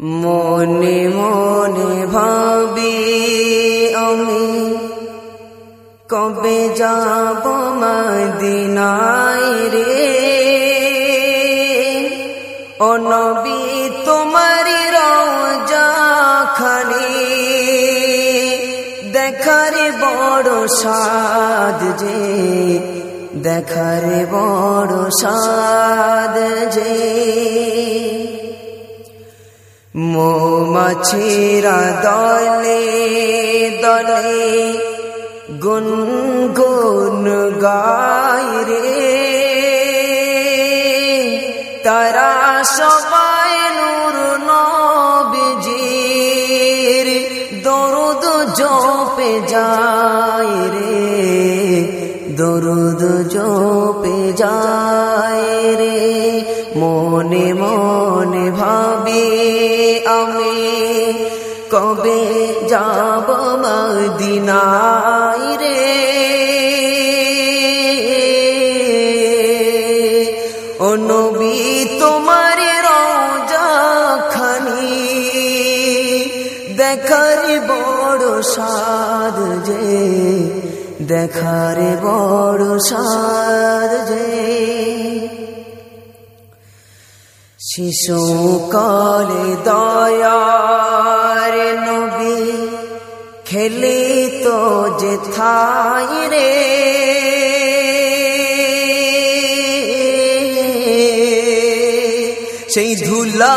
মনে মনে ভাবি আমি, কবে যাব মদিনায় রে? ও নবী, তোমার রওজা খানি দেখার বড় সাদ যে, দেখার বড় সাদ যে। মৌমাছিরা দলে দলে গুনগুন গায় রে। তারা সবাই নূর নবীজির দরুদ জপে যায় রে, দরুদ জপে যায়। মনে মনে ভাবি আমি, কবে যাব মদিনায় রে? ও নবী, তোমার রওজা খানি দেখার বড় সাদ যে, দেখার বড় সাদ যে। শিশু কালে দয়ার নবী খেলি তো যে থাই রে। সেই ধুলা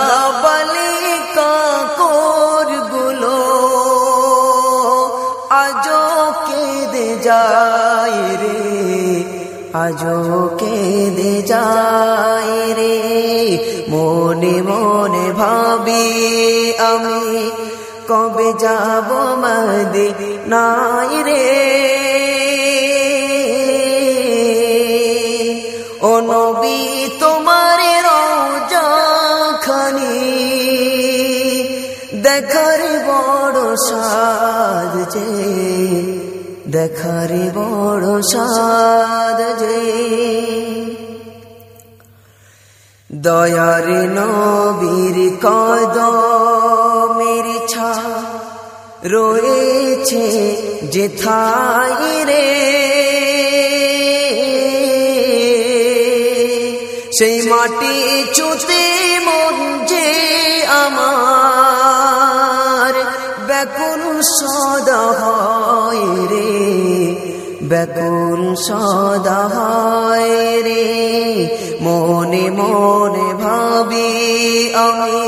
আজো কেঁদে যায় রে। মনে মনে ভাবি আমি, কবে যাব মদে নাই রে? ও নবী, তোমার খানি দেখার বড় সাজ যে দেখার বড় সাদ যে। দয়ার নবীর কদ মেরি ছা রয়েছে যে থাই রে। সেই মাটি চুতে ব্যাকুল সদা হয় রে। মনে মনে ভাবি আমি,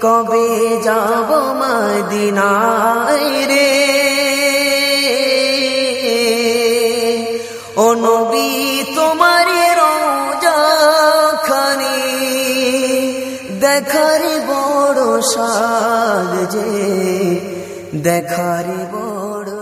কবে যাব মদিনায় রে? ও নবী, তোমার রোজা খানি দেখার বড় সাদ যে, দেখার বড়